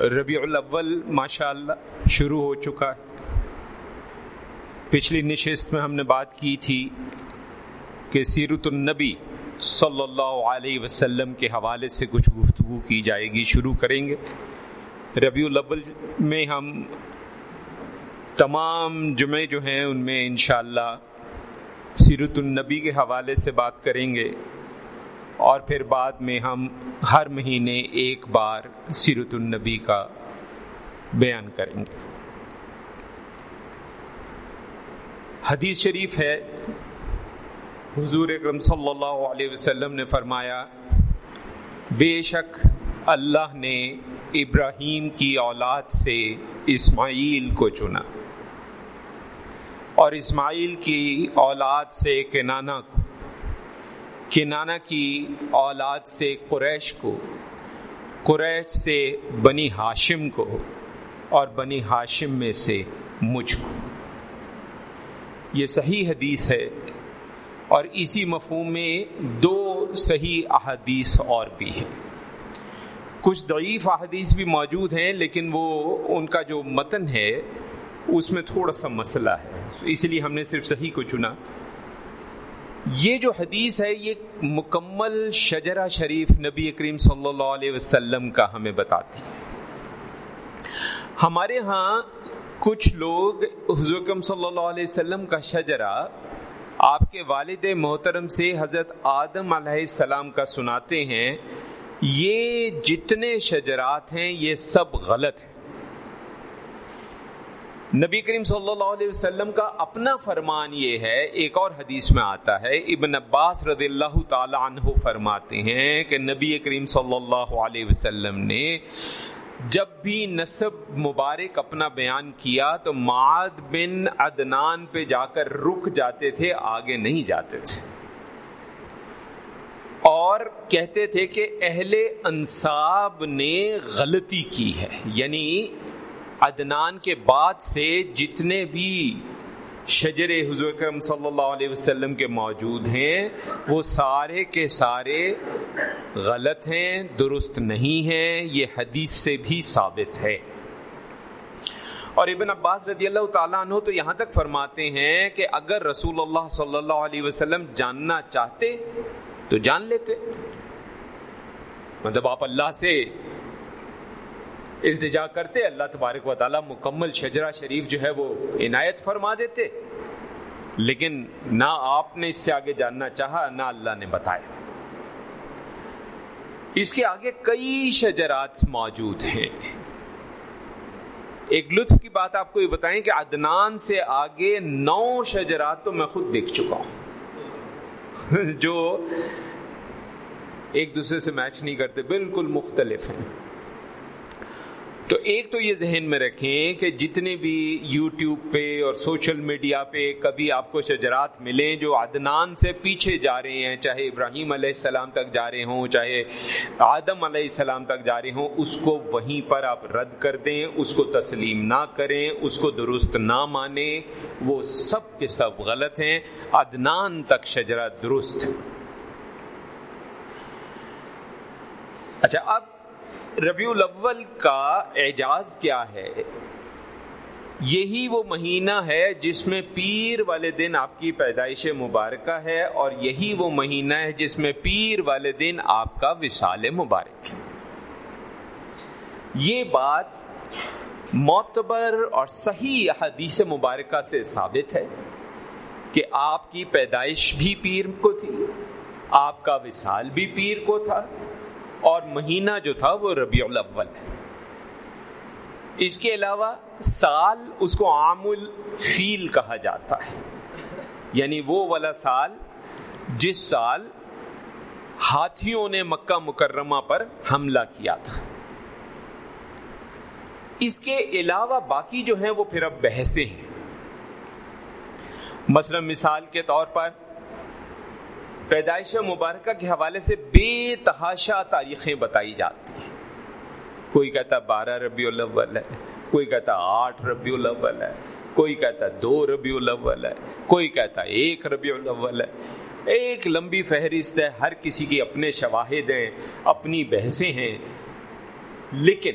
ربیع الاول ماشاء اللہ شروع ہو چکا ہے۔ پچھلی نشست میں ہم نے بات کی تھی کہ سیرت النبی صلی اللہ علیہ وسلم کے حوالے سے کچھ گفتگو کی جائے گی، شروع کریں گے۔ ربیع الاول میں ہم تمام جمعے جو ہیں ان میں انشاءاللہ سیرت النبی کے حوالے سے بات کریں گے۔ اور پھر بعد میں ہم ہر مہینے ایک بار سیرت النبی کا بیان کریں گے۔ حدیث شریف ہے۔ حضور اکرم صلی اللہ علیہ وسلم نے فرمایا، بے شک اللہ نے ابراہیم کی اولاد سے اسماعیل کو چنا۔ اور اسماعیل کی اولاد سے کنانا کو۔ کنانا کی اولاد سے قریش کو، قریش سے بنی ہاشم کو اور بنی ہاشم میں سے مجھ کو۔ یہ صحیح حدیث ہے اور اسی مفہوم میں دو صحیح احادیث اور بھی ہیں۔ کچھ ضعیف احادیث بھی موجود ہیں لیکن وہ ان کا جو متن ہے، اس میں تھوڑا سا مسئلہ ہے۔ اس لیے ہم نے صرف صحیح کو چنا۔ یہ جو حدیث ہے، یہ مکمل شجرہ شریف نبی کریم صلی اللہ علیہ وسلم کا ہمیں بتاتی ہمارے ہاں کچھ لوگ حضور صلی اللہ علیہ وسلم کا شجرہ آپ کے والد محترم سے حضرت آدم علیہ السلام کا سناتے ہیں۔ یہ جتنے شجرات ہیں، یہ سب غلط ہیں۔ نبی کریم صلی اللہ علیہ وسلم کا اپنا فرمان یہ ہے، ایک اور حدیث میں آتا ہے، ابن عباس رضی اللہ تعالی عنہ فرماتے ہیں کہ نبی کریم صلی اللہ علیہ وسلم نے جب بھی نصب مبارک اپنا بیان کیا تو معاد بن عدنان پہ جا کر رک جاتے تھے، آگے نہیں جاتے تھے۔ اور کہتے تھے کہ اہل انصاب نے غلطی کی ہے یعنی عدنان کے بعد سے جتنے بھی شجر حضور کرم صلی اللہ علیہ وسلم کے موجود ہیں، وہ سارے کے سارے غلط ہیں، درست نہیں ہیں، یہ حدیث سے بھی ثابت ہے۔ اور ابن عباس رضی اللہ تعالیٰ عنہ تو یہاں تک فرماتے ہیں کہ اگر رسول اللہ صلی اللہ علیہ وسلم جاننا چاہتے تو جان لیتے۔ مطلب آپ اللہ سے التجا کرتے، اللہ تبارک و تعالیٰ مکمل شجرا شریف جو ہے وہ عنایت فرما دیتے۔ لیکن نہ آپ نے اس سے آگے جاننا چاہا، نہ اللہ نے بتایا۔ اس کے آگے کئی شجرات موجود ہیں۔ ایک لطف کی بات آپ کو یہ بتائیں کہ عدنان سے آگے نو شجرات تو میں خود دیکھ چکا ہوں۔ جو ایک دوسرے سے میچ نہیں کرتے، بالکل مختلف ہیں۔ تو ایک تو یہ ذہن میں رکھیں کہ جتنے بھی یوٹیوب پہ اور سوشل میڈیا پہ کبھی آپ کو شجرات ملیں جو عدنان سے پیچھے جا رہے ہیں، چاہے ابراہیم علیہ السلام تک جا رہے ہوں، چاہے آدم علیہ السلام تک جا رہے ہوں، اس کو وہیں پر آپ رد کر دیں، اس کو تسلیم نہ کریں، اس کو درست نہ مانیں، وہ سب کے سب غلط ہیں۔ عدنان تک شجرا درست۔ اچھا اب ربیع الاول کا اعجاز کیا ہے؟ یہی وہ مہینہ ہے جس میں پیر والے دن آپ کی پیدائش مبارکہ ہے اور یہی وہ مہینہ ہے جس میں پیر والے دن آپ کا وصال مبارک ہے۔ یہ بات معتبر اور صحیح حدیث مبارکہ سے ثابت ہے کہ آپ کی پیدائش بھی پیر کو تھی، آپ کا وصال بھی پیر کو تھا اور مہینہ جو تھا وہ ربیع الاول ہے۔ اس کے علاوہ سال اس کو عام الفیل کہا جاتا ہے۔ یعنی وہ والا سال جس سال ہاتھیوں نے مکہ مکرمہ پر حملہ کیا تھا۔ اس کے علاوہ باقی جو ہیں وہ پھر اب بحثیں ہیں۔ مثلا مثال کے طور پر پیدائش مبارکہ کے حوالے سے بے تحاشا تاریخیں بتائی جاتی ہیں۔ کوئی کہتا بارہ ربیع الاول ہے، کوئی کہتا آٹھ ربیع الاول ہے، کوئی کہتا دو ربیع الاول ہے، کوئی کہتا ایک ربیع الاول ہے۔ ایک لمبی فہرست ہے، ہر کسی کی اپنے شواہد ہیں، اپنی بحثیں ہیں۔ لیکن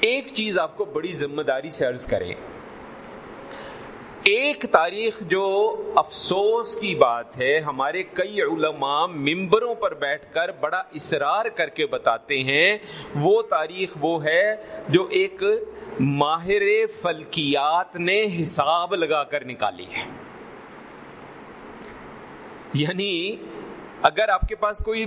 ایک چیز آپ کو بڑی ذمہ داری سے عرض کریں ایک تاریخ جو افسوس کی بات ہے، ہمارے کئی علماء ممبروں پر بیٹھ کر بڑا اصرار کر کے بتاتے ہیں، وہ تاریخ وہ ہے جو ایک ماہر فلکیات نے حساب لگا کر نکالی ہے۔ یعنی اگر آپ کے پاس کوئی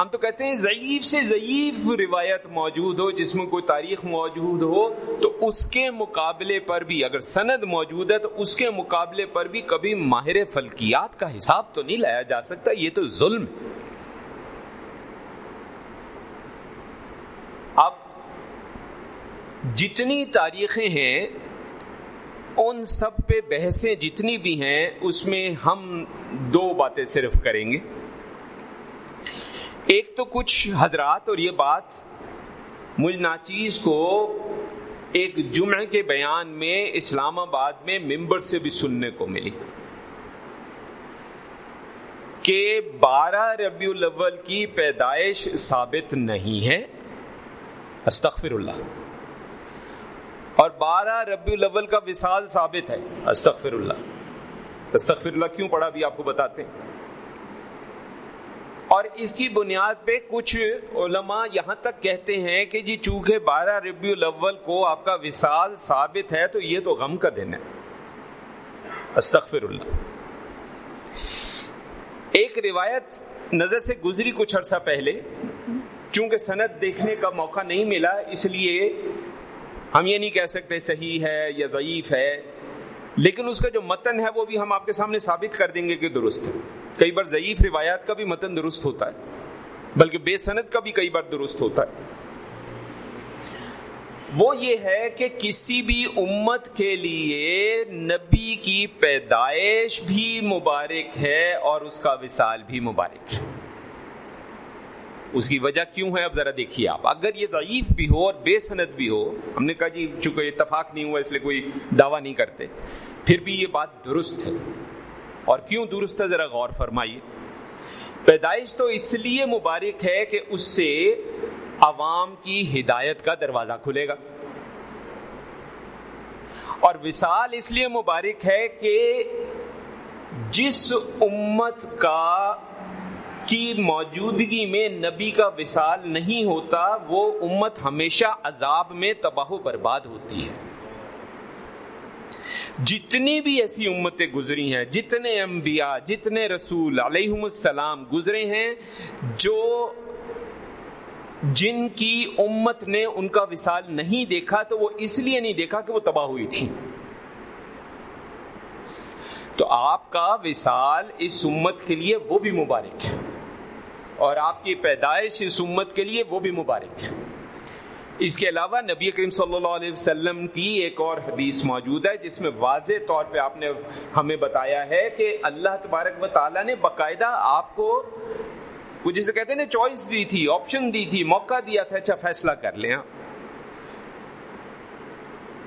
ہم تو کہتے ہیں ضعیف سے ضعیف روایت موجود ہو، جس میں کوئی تاریخ موجود ہو، تو اس کے مقابلے پر بھی اگر سند موجود ہے، تو اس کے مقابلے پر بھی کبھی ماہر فلکیات کا حساب تو نہیں لایا جا سکتا، یہ تو ظلم۔ اب جتنی تاریخیں ہیں، ان سب پہ بحثیں جتنی بھی ہیں، اس میں ہم دو باتیں صرف کریں گے۔ ایک تو کچھ حضرات اور یہ بات مجھ ناچیز کو ایک جمعہ کے بیان میں اسلام آباد میں ممبر سے بھی سننے کو ملی کہ بارہ ربیع الاول کی پیدائش ثابت نہیں ہے۔ استغفر اللہ۔ اور بارہ ربیع الاول کا وصال ثابت ہے۔ استغفر اللہ۔ استغفر اللہ کیوں پڑھا بھی آپ کو بتاتے ہیں؟ اور اس کی بنیاد پہ کچھ علماء یہاں تک کہتے ہیں کہ جی چونکہ بارہ ربیع الاول کو آپ کا وصال ثابت ہے تو یہ تو غم کا دن ہے۔ استغفر اللہ ایک روایت نظر سے گزری کچھ عرصہ پہلے، چونکہ سند دیکھنے کا موقع نہیں ملا، اس لیے ہم یہ نہیں کہہ سکتے صحیح ہے یا ضعیف ہے۔ لیکن اس کا جو متن ہے وہ بھی ہم آپ کے سامنے ثابت کر دیں گے کہ درست ہے۔ کئی بار ضعیف روایات کا بھی متن درست ہوتا ہے، بلکہ بے صنعت کا بھی کئی بار درست ہوتا ہے۔ وہ یہ ہے کہ کسی بھی امت کے لیے نبی کی پیدائش بھی مبارک ہے اور اس کا وصال بھی مبارک ہے۔ اس کی وجہ کیوں ہے؟ اب ذرا دیکھیے آپ۔ اگر یہ ضعیف بھی ہو اور بے صنعت بھی ہو، ہم نے کہا جی چونکہ اتفاق نہیں ہوا، اس لیے کوئی دعویٰ نہیں کرتے۔ پھر بھی یہ بات درست ہے۔ اور کیوں درست ہے؟ ذرا غور فرمائیے۔ پیدائش تو اس لیے مبارک ہے کہ اس سے عوام کی ہدایت کا دروازہ کھلے گا۔ اور وصال اس لیے مبارک ہے کہ جس امت کا کی موجودگی میں نبی کا وصال نہیں ہوتا، وہ امت ہمیشہ عذاب میں تباہ و برباد ہوتی ہے۔ جتنی بھی ایسی امتیں گزری ہیں، جتنے انبیاء، جتنے رسول علیہ السلام گزرے ہیں، جو جن کی امت نے ان کا وصال نہیں دیکھا، تو وہ اس لیے نہیں دیکھا کہ وہ تباہ ہوئی تھی تو آپ کا وصال اس امت کے لیے وہ بھی مبارک ہے۔ اور آپ کی پیدائش اس امت کے لیے وہ بھی مبارک ہے۔ اس کے علاوہ نبی کریم صلی اللہ علیہ وسلم کی ایک اور حدیث موجود ہے، جس میں واضح طور پہ آپ نے ہمیں بتایا ہے کہ اللہ تبارک و تعالیٰ نے باقاعدہ آپ کو وہ جسے کہتے ہیں نا، چوائس دی تھی، آپشن دی تھی، موقع دیا تھا اچھا فیصلہ کر لیں۔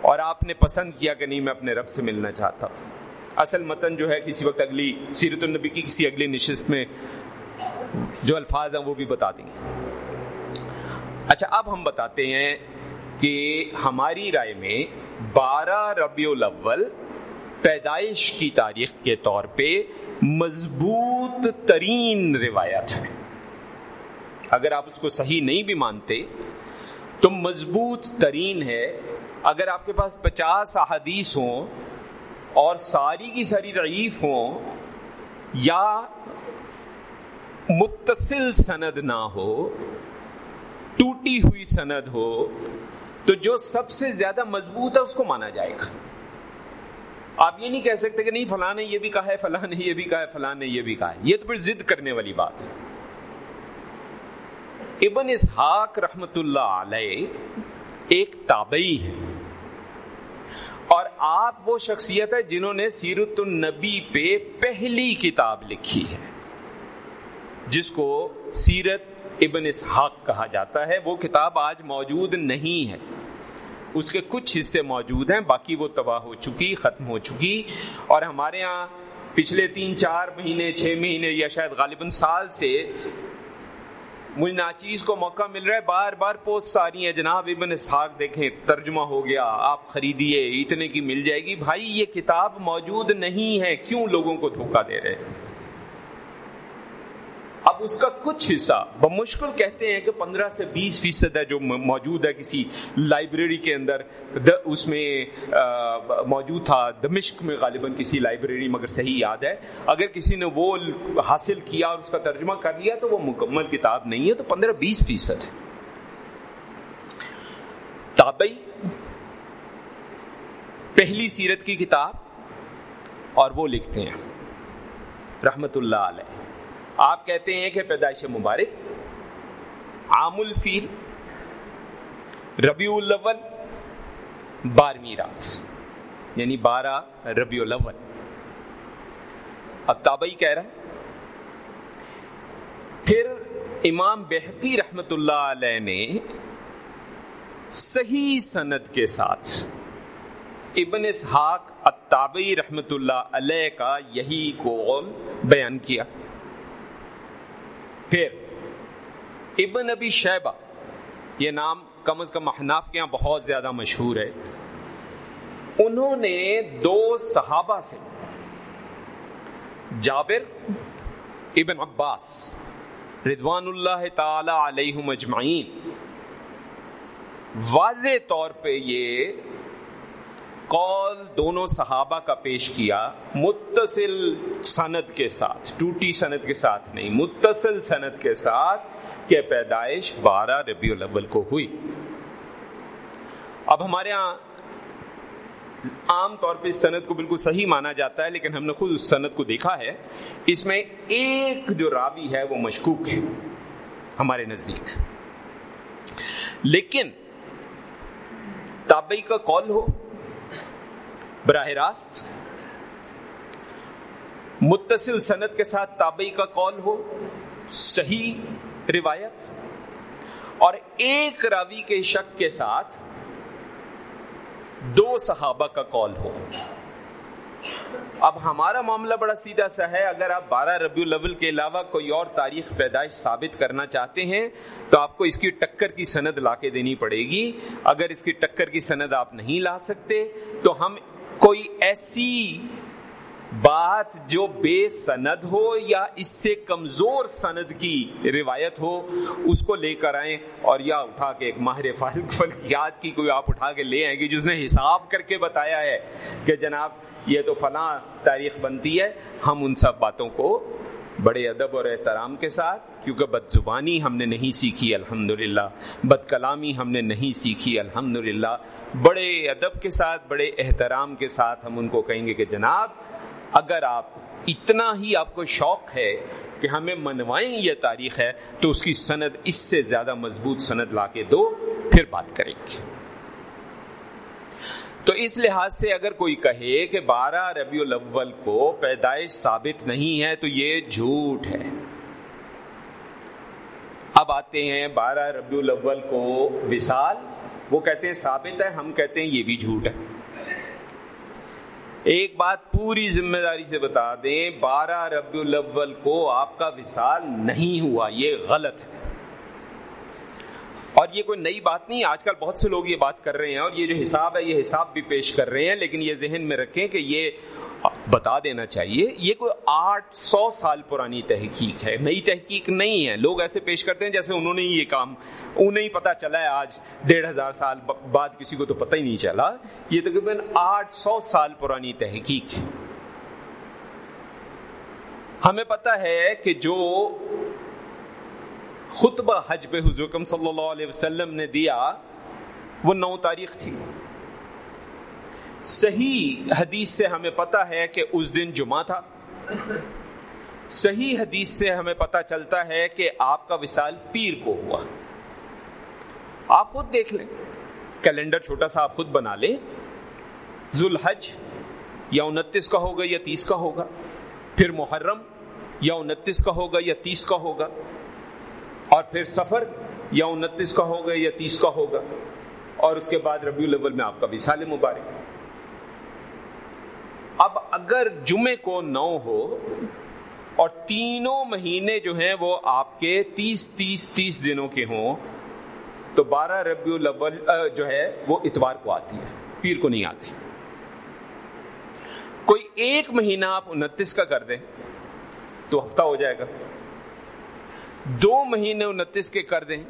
اور آپ نے پسند کیا کہ نہیں، میں اپنے رب سے ملنا چاہتا ہوں۔ اصل متن جو ہے، کسی وقت اگلی سیرت النبی کی، کسی اگلی نشست میں جو الفاظ ہیں وہ بھی بتا دیں گے۔ اچھا اب ہم بتاتے ہیں کہ ہماری رائے میں بارہ ربیع الاول پیدائش کی تاریخ کے طور پہ مضبوط ترین روایت ہے۔ اگر آپ اس کو صحیح نہیں بھی مانتے، تو مضبوط ترین ہے۔ اگر آپ کے پاس پچاس احادیث ہوں اور ساری کی ساری رعیف ہوں یا متصل سند نہ ہو، ٹوٹی ہوئی سند ہو، تو جو سب سے زیادہ مضبوط ہے اس کو مانا جائے گا۔ آپ یہ نہیں کہہ سکتے کہ نہیں، فلاں نے یہ بھی کہا ہے، فلاں نے یہ بھی کہا ہے، فلاں نے یہ بھی کہا ہے۔ یہ تو پھر ضد کرنے والی بات ہے۔ ابن اسحاق رحمت اللہ علیہ ایک تابعی ہے اور آپ وہ شخصیت ہے جنہوں نے سیرت النبی پہ پہلی کتاب لکھی ہے۔ جس کو سیرت ابن اسحاق کہا جاتا ہے، وہ کتاب آج موجود نہیں ہے۔ اس کے کچھ حصے موجود ہیں، باقی وہ تباہ ہو چکی، ختم ہو چکی۔ اور ہمارے ہاں پچھلے تین، چار مہینے، چھ مہینے یا شاید غالباً سال سے مجھے ناچیز کو موقع مل رہا ہے۔ بار بار پوسٹ آ رہی ہیں۔ جناب ابن اسحاق دیکھیں، ترجمہ ہو گیا، آپ خریدیے، اتنے کی مل جائے گی۔ بھائی، یہ کتاب موجود نہیں ہے۔ کیوں لوگوں کو دھوکہ دے رہے ہیں؟ اب اس کا کچھ حصہ، بمشکل کہتے ہیں کہ پندرہ سے بیس فیصد ہے جو موجود ہے کسی لائبریری کے اندر۔ اس میں موجود تھا۔ دمشق میں غالباً کسی لائبریری، مگر صحیح یاد ہے۔ اگر کسی نے وہ حاصل کیا اور اس کا ترجمہ کر لیا تو وہ مکمل کتاب نہیں ہے، تو پندرہ بیس فیصد ہے۔ تابعی، پہلی سیرت کی کتاب اور وہ لکھتے ہیں۔ رحمت اللہ علیہ۔ آپ کہتے ہیں کہ پیدائش مبارک عام الفیل ربیع الاول، بارہویں رات یعنی بارہ ربیع الاول۔ اب تابعی کہہ رہا ہے، پھر امام بحقی رحمت اللہ علیہ نے صحیح سند کے ساتھ ابن اسحاق التابعی رحمت اللہ علیہ کا یہی قول بیان کیا۔ پھر ابن ابی شیبہ، یہ نام کم از کم احناف کے یہاں بہت زیادہ مشہور ہے، انہوں نے دو صحابہ سے، جابر ابن عباس ردوان اللہ تعالی علیہ مجمعین واضح طور پہ یہ قول دونوں صحابہ کا پیش کیا، متصل سند کے ساتھ، ٹوٹی سند کے ساتھ نہیں، متصل سند کے ساتھ کہ پیدائش بارہ ربیع الاول کو ہوئی۔ اب ہمارے ہاں عام طور پہ اس سند کو بالکل صحیح مانا جاتا ہے، لیکن ہم نے خود اس سند کو دیکھا ہے۔ اس میں ایک جو راوی ہے وہ مشکوک ہے، ہمارے نزدیک۔ لیکن تابعی کا کال ہو براہ راست متصل صنعت کے ساتھ تابعی کا کال ہو، صحیح روایت، اور ایک راوی کے شک کے ساتھ دو صحابہ کا کال ہو۔ اب ہمارا معاملہ بڑا سیدھا سا ہے۔ اگر آپ بارہ ربیع الاول کے علاوہ کوئی اور تاریخ پیدائش ثابت کرنا چاہتے ہیں، تو آپ کو اس کی ٹکر کی سند لا کے دینی پڑے گی۔ اگر اس کی ٹکر کی سند آپ نہیں لا سکتے، تو ہم کوئی ایسی بات جو بے سند ہو یا اس سے کمزور سند کی روایت ہو، اس کو لے کر آئیں اور یا اٹھا کے ایک ماہر فلکیات کی کوئی آپ اٹھا کے لے آئیں گے، جس نے حساب کر کے بتایا ہے کہ جناب یہ تو فلاں تاریخ بنتی ہے، ہم ان سب باتوں کو بڑے ادب اور احترام کے ساتھ، کیونکہ بد زبانی ہم نے نہیں سیکھی الحمد بد کلامی ہم نے نہیں سیکھی الحمد بڑے ادب کے ساتھ، بڑے احترام کے ساتھ ہم ان کو کہیں گے کہ جناب، اگر آپ، اتنا ہی آپ کو شوق ہے کہ ہمیں منوائیں یہ تاریخ ہے، تو اس کی سند اس سے زیادہ مضبوط سند لا کے دو، پھر بات کریں گے۔ تو اس لحاظ سے اگر کوئی کہے کہ بارہ ربیع الاول کو پیدائش ثابت نہیں ہے تو یہ جھوٹ ہے۔ اب آتے ہیں بارہ ربیع الاول کو وصال۔ وہ کہتے ہیں ثابت ہے، ہم کہتے ہیں یہ بھی جھوٹ ہے۔ ایک بات پوری ذمہ داری سے بتا دیں، بارہ ربیع الاول کو آپ کا وصال نہیں ہوا، یہ غلط ہے۔ اور یہ کوئی نئی بات نہیں، آج کل بہت سے لوگ یہ بات کر رہے ہیں اور یہ جو حساب ہے، یہ حساب بھی پیش کر رہے ہیں، لیکن یہ ذہن میں رکھیں کہ یہ بتا دینا چاہیے۔ یہ کوئی آٹھ سو سال پرانی تحقیق ہے، نئی تحقیق نہیں ہے۔ لوگ ایسے پیش کرتے ہیں جیسے انہوں نے یہ کام انہیں ہی پتا چلا ہے آج ڈیڑھ ہزار سال بعد کسی کو تو پتہ ہی نہیں چلا۔ یہ تقریباً آٹھ سو سال پرانی تحقیق ہے۔ ہمیں پتا ہے کہ جو خطبہ حج پہ حضور صلی اللہ علیہ وسلم نے دیا، وہ نو تاریخ تھی۔ صحیح حدیث سے ہمیں پتا ہے کہ اس دن جمعہ تھا۔ صحیح حدیث سے ہمیں پتا چلتا ہے کہ آپ کا وصال پیر کو ہوا۔ آپ خود دیکھ لیں۔ کیلنڈر چھوٹا سا آپ خود بنا لیں۔ ذوالحج یا انتیس کا ہوگا یا تیس کا ہوگا۔ پھر محرم یا انتیس کا ہوگا یا تیس کا ہوگا۔ اور پھر سفر یا انتیس کا ہوگا یا تیس کا ہوگا۔ اور اس کے بعد ربیع الاول میں آپ کا وصال مبارک۔ اب اگر جمعے کو نو ہو اور تینوں مہینے جو ہیں وہ آپ کے تیس تیس تیس دنوں کے ہوں، تو بارہ ربیع الاول جو ہے وہ اتوار کو آتی ہے۔ پیر کو نہیں آتی۔ کوئی ایک مہینہ آپ انتیس کا کر دیں تو ہفتہ ہو جائے گا۔ دو مہینے انتیس کے کر دیں،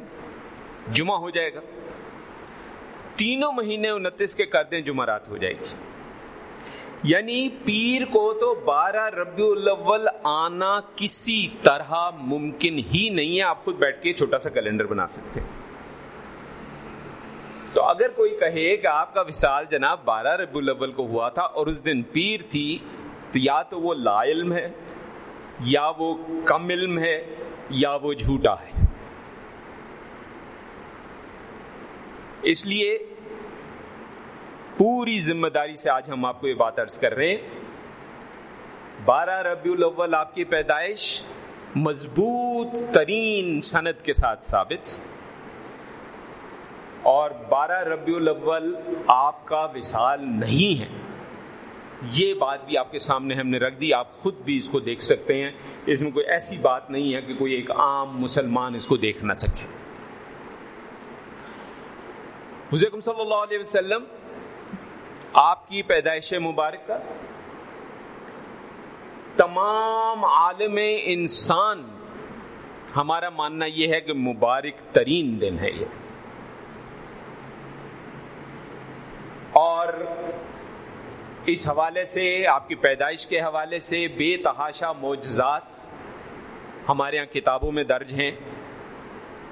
جمعہ ہو جائے گا۔ تینوں مہینے انتیس کے کر دیں جمعرات ہو جائے گی۔ یعنی پیر کو تو بارہ ربیع الاول آنا کسی طرح ممکن ہی نہیں ہے، آپ خود بیٹھ کے چھوٹا سا کیلنڈر بنا سکتے تو اگر کوئی کہے کہ آپ کا وصال جناب بارہ ربیع الاول کو ہوا تھا اور اس دن پیر تھی، تو یا تو وہ لا علم ہے، یا وہ کم علم ہے یا وہ جھوٹا ہے۔ اس لیے پوری ذمہ داری سے آج ہم آپ کو یہ بات عرض کر رہے ہیں۔ بارہ ربیع الاول آپ کی پیدائش مضبوط ترین صنعت کے ساتھ ثابت۔ اور بارہ ربیع الاول آپ کا وصال نہیں ہے۔ یہ بات بھی آپ کے سامنے ہم نے رکھ دی، آپ خود بھی اس کو دیکھ سکتے ہیں۔ اس میں کوئی ایسی بات نہیں ہے کہ کوئی ایک عام مسلمان اس کو دیکھ نہ سکے۔ حضرت صلی اللہ علیہ وسلم، آپ کی پیدائش مبارکہ تمام عالم انسان، ہمارا ماننا یہ ہے کہ مبارک ترین دن ہے یہ۔ اور اس حوالے سے، آپ کی پیدائش کے حوالے سے بے تحاشا معجزات ہمارے یہاں کتابوں میں درج ہیں۔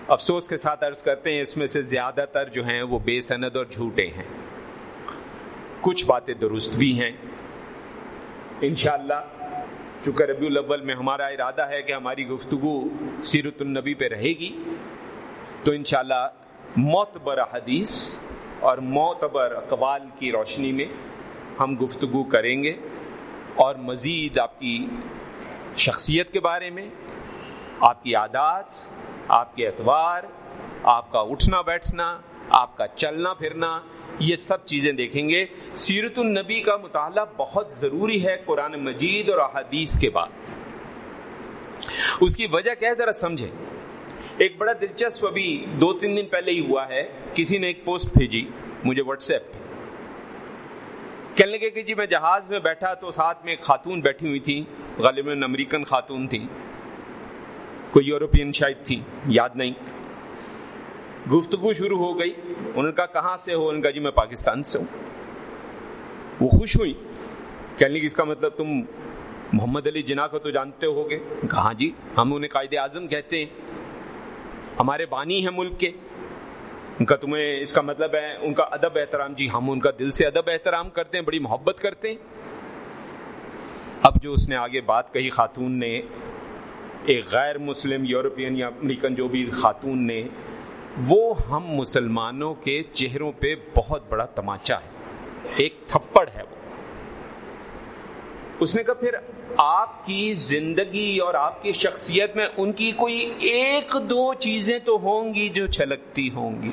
افسوس کے ساتھ عرض کرتے ہیں، اس میں سے زیادہ تر جو ہیں وہ بے سند اور جھوٹے ہیں۔ کچھ باتیں درست بھی ہیں۔ انشاءاللہ، چونکہ ربیع الاول میں ہمارا ارادہ ہے کہ ہماری گفتگو سیرت النبی پہ رہے گی، تو انشاءاللہ معتبر حدیث اور معتبر اقوال کی روشنی میں ہم گفتگو کریں گے اور مزید آپ کی شخصیت کے بارے میں، آپ کی عادات، آپ کے اعتبار، آپ کا اٹھنا، بیٹھنا، آپ کا چلنا، پھرنا، یہ سب چیزیں دیکھیں گے۔ سیرت النبی کا مطالعہ بہت ضروری ہے قرآن مجید اور احادیث کے بعد۔ اس کی وجہ کیا ہے؟ ذرا سمجھیں۔ ایک بڑا دلچسپ ابھی دو تین دن پہلے ہی ہوا ہے، کسی نے ایک پوسٹ بھیجی مجھے واٹس ایپ پہ۔ کہنے لگے کہ جی میں جہاز میں بیٹھا تو ساتھ میں ایک خاتون بیٹھی ہوئی تھی غالباً امریکن خاتون تھی۔ کوئی یورپین شاید تھی، یاد نہیں۔ گفتگو شروع ہو گئی، انہوں نے کہا، کہاں سے ہو؟ ان کا جی میں پاکستان سے ہوں۔ وہ خوش ہوئی۔ کہنے لگی اس کا مطلب تم محمد علی جناح کو تو جانتے ہو گے کہاں ہاں جی ہم انہیں قائد اعظم کہتے ہیں۔ ہمارے بانی ہیں ملک کے۔ ان کا تمہیں اس کا مطلب ہے، ان کا ادب احترام جی ہم ان کا دل سے ادب احترام کرتے ہیں، بڑی محبت کرتے ہیں۔ اب جو اس نے آگے بات کہی، خاتون نے، ایک غیر مسلم، یورپین یا امریکن جو بھی خاتون نے، وہ ہم مسلمانوں کے چہروں پہ بہت بڑا تماچا ہے۔ ایک تھپڑ ہے وہ۔ اس نے کہا، پھر آپ کی زندگی اور آپ کی شخصیت میں ان کی کوئی ایک دو چیزیں تو ہوں گی جو چھلکتی ہوں گی۔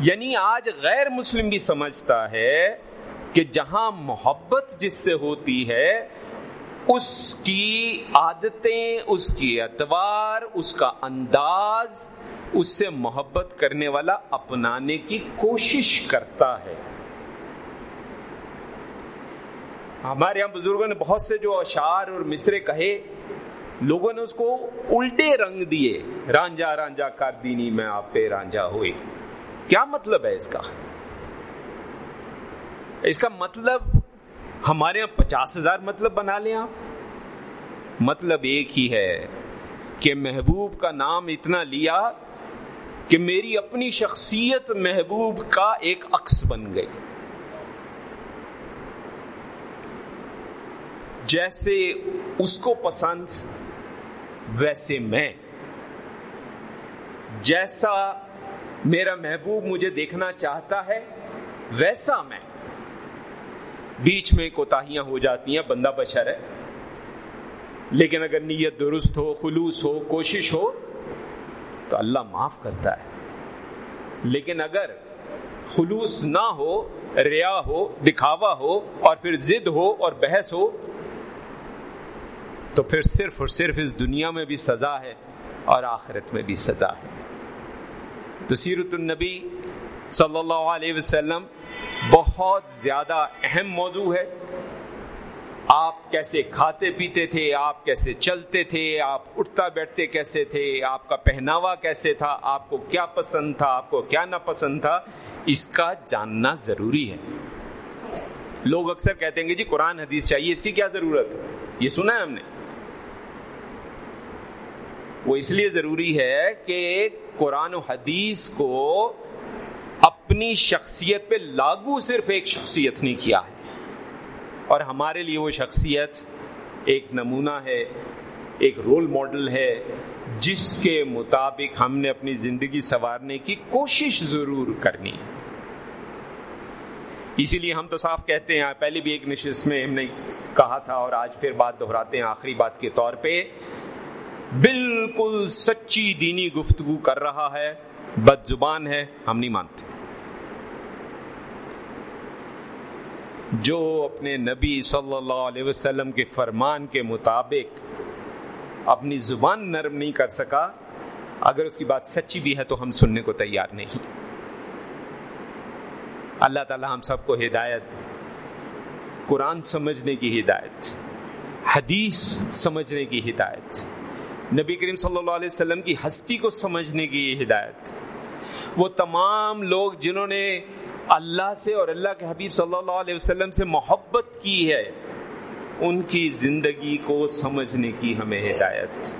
یعنی آج غیر مسلم بھی سمجھتا ہے کہ جہاں محبت جس سے ہوتی ہے، اس کی عادتیں، اس کی اعتبار، اس کا انداز، اس سے محبت کرنے والا اپنانے کی کوشش کرتا ہے۔ ہاں. ہمارے یہاں بزرگوں نے بہت سے جو اشعار اور مصرے کہے، لوگوں نے اس کو الٹے رنگ دیے. رانجا رانجا کر دینی میں آپ پہ رانجا ہوئے کیا مطلب ہے اس کا؟ اس کا مطلب ہمارے یہاں پچاس ہزار مطلب بنا لیں آپ. مطلب ایک ہی ہے کہ محبوب کا نام اتنا لیا کہ میری اپنی شخصیت محبوب کا ایک عکس بن گئی. جیسے اس کو پسند ویسے میں۔ جیسا میرا محبوب مجھے دیکھنا چاہتا ہے، ویسا میں۔ بیچ میں کوتاہیاں ہو جاتی ہیں، بندہ بشر ہے۔ لیکن اگر نیت درست ہو، خلوص ہو، کوشش ہو، تو اللہ معاف کرتا ہے۔ لیکن اگر خلوص نہ ہو، ریا ہو، دکھاوا ہو، اور پھر ضد ہو، اور بحث ہو تو پھر صرف اور صرف اس دنیا میں بھی سزا ہے اور آخرت میں بھی سزا ہے۔ تو سیرت النبی صلی اللہ علیہ وسلم بہت زیادہ اہم موضوع ہے۔ آپ کیسے کھاتے پیتے تھے، آپ کیسے چلتے تھے، آپ اٹھتا بیٹھتے کیسے تھے، آپ کا پہناوا کیسے تھا، آپ کو کیا پسند تھا، آپ کو کیا نہ پسند تھا، اس کا جاننا ضروری ہے۔ لوگ اکثر کہتے ہیں کہ جی قرآن حدیث چاہیے، اس کی کیا ضرورت ہے؟ یہ سنا ہے ہم نے۔ وہ اس لیے ضروری ہے کہ قرآن و حدیث کو اپنی شخصیت پہ لاگو صرف ایک شخصیت نہیں کیا ہے۔ اور ہمارے لیے وہ شخصیت ایک نمونہ ہے، ایک رول ماڈل ہے، جس کے مطابق ہم نے اپنی زندگی سنوارنے کی کوشش ضرور کرنی اسی لیے ہم تو صاف کہتے ہیں، پہلے بھی ایک نشست میں ہم نے کہا تھا اور آج پھر بات دہراتے ہیں آخری بات کے طور پہ۔ بالکل سچی دینی گفتگو کر رہا ہے، بد زبان ہے، ہم نہیں مانتے۔ جو اپنے نبی صلی اللہ علیہ وسلم کے فرمان کے مطابق اپنی زبان نرم نہیں کر سکا، اگر اس کی بات سچی بھی ہے تو ہم سننے کو تیار نہیں۔ اللہ تعالی ہم سب کو ہدایت، قرآن سمجھنے کی ہدایت، حدیث سمجھنے کی ہدایت۔ نبی کریم صلی اللہ علیہ وسلم کی ہستی کو سمجھنے کی ہدایت۔ وہ تمام لوگ جنہوں نے اللہ سے اور اللہ کے حبیب صلی اللہ علیہ وسلم سے محبت کی ہے، ان کی زندگی کو سمجھنے کی ہمیں ہدایت۔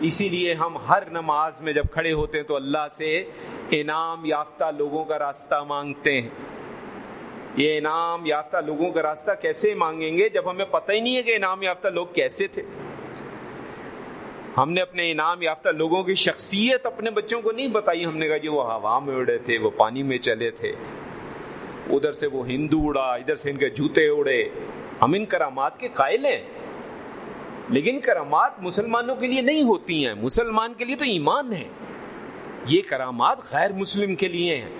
اسی لیے ہم ہر نماز میں جب کھڑے ہوتے ہیں تو اللہ سے انعام یافتہ لوگوں کا راستہ مانگتے ہیں۔ یہ انعام یافتہ لوگوں کا راستہ کیسے مانگیں گے جب ہمیں پتہ ہی نہیں ہے کہ انعام یافتہ لوگ کیسے تھے۔ ہم نے اپنے انعام یافتہ لوگوں کی شخصیت اپنے بچوں کو نہیں بتائی۔ ہم نے کہا جی وہ ہوا میں اڑے تھے، وہ پانی میں چلے تھے۔ ادھر سے وہ ہندو اڑا، ادھر سے ان کے جوتے اڑے۔ ہم ان کرامات کے قائل ہیں۔ لیکن کرامات مسلمانوں کے لیے نہیں ہوتی ہیں۔ مسلمان کے لیے تو ایمان ہے۔ یہ کرامات غیر مسلم کے لیے ہیں۔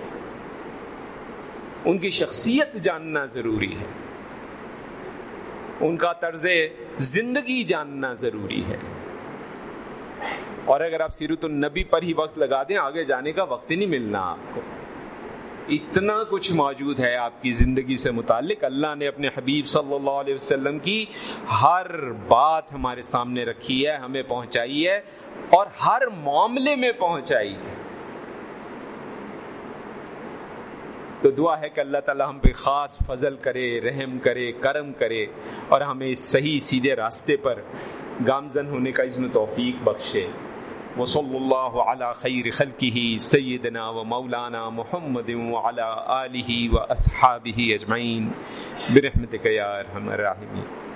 ان کی شخصیت جاننا ضروری ہے۔ ان کا طرز زندگی جاننا ضروری ہے۔ اور اگر آپ سیرت النبی پر ہی وقت لگا دیں، آگے جانے کا وقت نہیں ملنا آپ کو۔ اتنا کچھ موجود ہے آپ کی زندگی سے متعلق۔ اللہ نے اپنے حبیب صلی اللہ علیہ وسلم کی ہر بات ہمارے سامنے رکھی ہے، ہمیں پہنچائی ہے اور ہر معاملے میں پہنچائی ہے۔ تو دعا ہے کہ اللہ تعالی ہم پہ خاص فضل کرے، رحم کرے، کرم کرے اور ہمیں صحیح سیدھے راستے پر گامزن ہونے کا اس میں توفیق بخشے۔ وصلى الله على خير خلقه سيدنا ومولانا محمد وعلى آله وأصحابه أجمعين برحمتك يا أرحم الراحمين.